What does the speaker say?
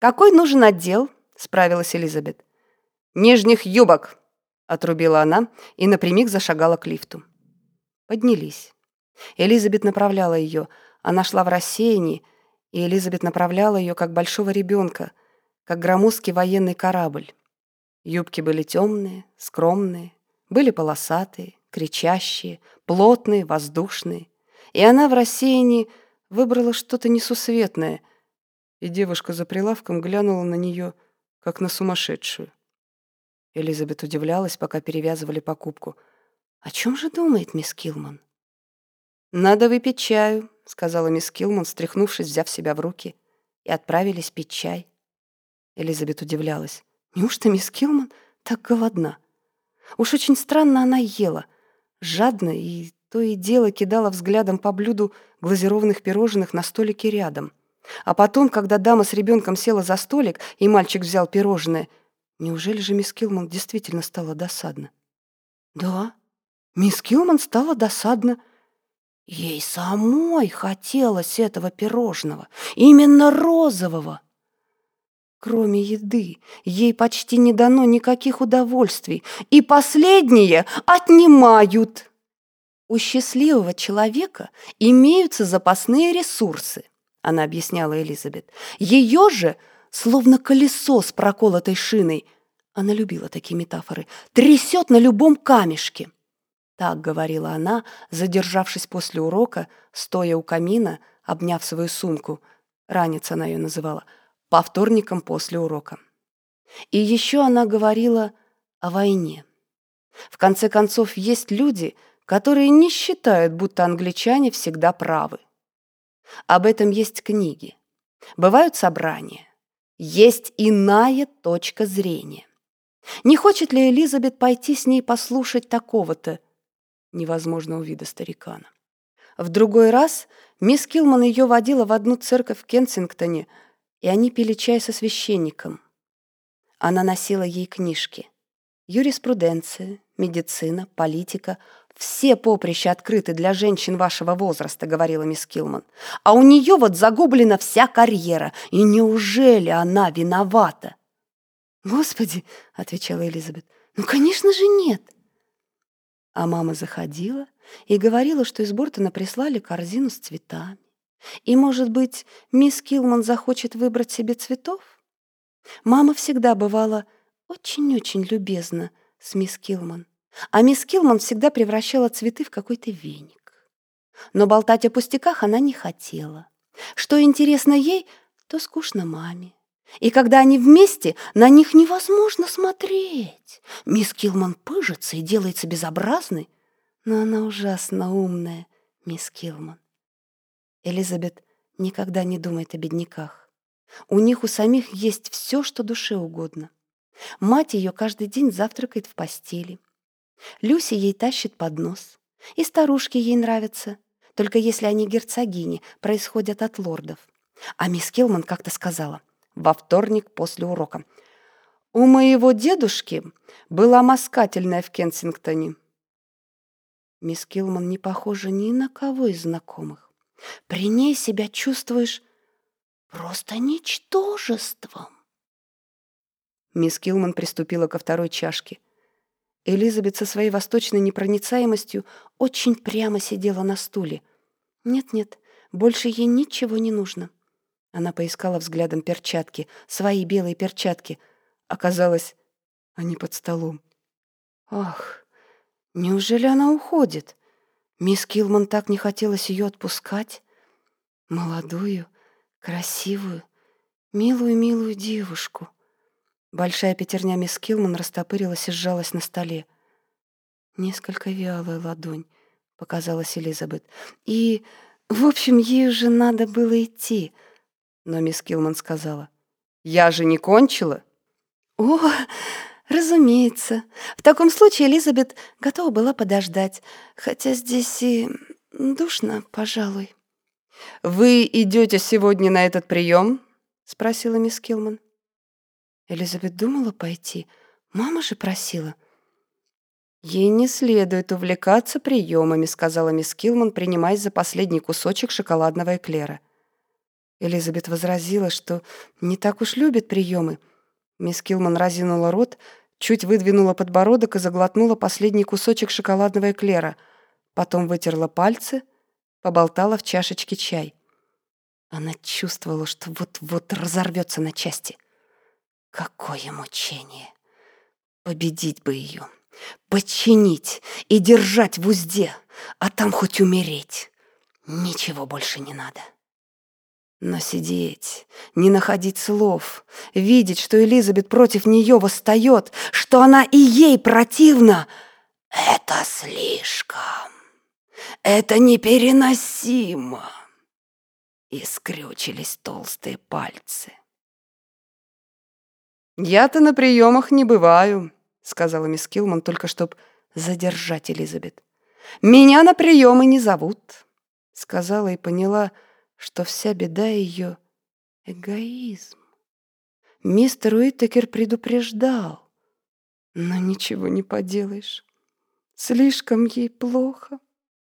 «Какой нужен отдел?» — справилась Элизабет. «Нижних юбок!» — отрубила она и напрямик зашагала к лифту. Поднялись. Элизабет направляла ее. Она шла в рассеянии, и Элизабет направляла ее, как большого ребенка, как громоздкий военный корабль. Юбки были темные, скромные, были полосатые, кричащие, плотные, воздушные. И она в рассеянии выбрала что-то несусветное, и девушка за прилавком глянула на нее, как на сумасшедшую. Элизабет удивлялась, пока перевязывали покупку. «О чем же думает мисс Килман?» «Надо выпить чаю», — сказала мисс Килман, встряхнувшись, взяв себя в руки, и отправились пить чай. Элизабет удивлялась. «Неужто мисс Килман так голодна? Уж очень странно она ела, жадно и то и дело кидала взглядом по блюду глазированных пирожных на столике рядом. А потом, когда дама с ребенком села за столик, и мальчик взял пирожное, неужели же мисс Килман действительно стало досадно? Да, мисс Килман стало досадно. Ей самой хотелось этого пирожного, именно розового. Кроме еды, ей почти не дано никаких удовольствий, и последние отнимают. У счастливого человека имеются запасные ресурсы, она объясняла Элизабет. Ее же, словно колесо с проколотой шиной, она любила такие метафоры, трясет на любом камешке. Так говорила она, задержавшись после урока, стоя у камина, обняв свою сумку. Ранец она ее называла. По вторникам после урока. И еще она говорила о войне. В конце концов, есть люди — которые не считают, будто англичане всегда правы. Об этом есть книги. Бывают собрания. Есть иная точка зрения. Не хочет ли Элизабет пойти с ней послушать такого-то невозможного вида старикана? В другой раз мисс Килман ее водила в одну церковь в Кенсингтоне, и они пили чай со священником. Она носила ей книжки. Юриспруденция, медицина, политика, «Все поприща открыты для женщин вашего возраста», — говорила мисс Килман. «А у нее вот загублена вся карьера. И неужели она виновата?» «Господи», — отвечала Элизабет, — «ну, конечно же, нет». А мама заходила и говорила, что из Бортона прислали корзину с цветами. И, может быть, мисс Килман захочет выбрать себе цветов? Мама всегда бывала очень-очень любезна с мисс Килман. А мисс Килман всегда превращала цветы в какой-то веник. Но болтать о пустяках она не хотела. Что интересно ей, то скучно маме. И когда они вместе, на них невозможно смотреть. Мисс Килман пыжится и делается безобразной, но она ужасно умная, мисс Килман. Элизабет никогда не думает о бедняках. У них у самих есть все, что душе угодно. Мать ее каждый день завтракает в постели. Люси ей тащит поднос. И старушки ей нравятся, только если они герцогини, происходят от лордов. А мисс Килман как-то сказала во вторник после урока. «У моего дедушки была москательная в Кенсингтоне». Мисс Килман не похожа ни на кого из знакомых. При ней себя чувствуешь просто ничтожеством. Мисс Килман приступила ко второй чашке — Элизабет со своей восточной непроницаемостью очень прямо сидела на стуле. Нет-нет, больше ей ничего не нужно. Она поискала взглядом перчатки, свои белые перчатки. Оказалось, они под столом. Ах, неужели она уходит? Мисс Килман так не хотелось ее отпускать. Молодую, красивую, милую-милую девушку — Большая пятерня мисс Килман растопырилась и сжалась на столе. «Несколько вялая ладонь», — показалась Элизабет. «И, в общем, ей уже надо было идти». Но мисс Килман сказала. «Я же не кончила». «О, разумеется. В таком случае Элизабет готова была подождать, хотя здесь и душно, пожалуй». «Вы идете сегодня на этот прием?» — спросила мисс Килман. Элизабет думала пойти. Мама же просила. «Ей не следует увлекаться приемами», — сказала мисс Килман, принимаясь за последний кусочек шоколадного эклера. Элизабет возразила, что не так уж любит приемы. Мисс Килман разинула рот, чуть выдвинула подбородок и заглотнула последний кусочек шоколадного эклера. Потом вытерла пальцы, поболтала в чашечке чай. Она чувствовала, что вот-вот разорвется на части. Какое мучение! Победить бы ее, подчинить и держать в узде, а там хоть умереть. Ничего больше не надо. Но сидеть, не находить слов, видеть, что Элизабет против нее восстает, что она и ей противна — это слишком. Это непереносимо. И скрючились толстые пальцы. «Я-то на приемах не бываю», — сказала мисс Килман, только чтоб задержать Элизабет. «Меня на приемы не зовут», — сказала и поняла, что вся беда ее — эгоизм. Мистер Уиттекер предупреждал, но ничего не поделаешь. Слишком ей плохо.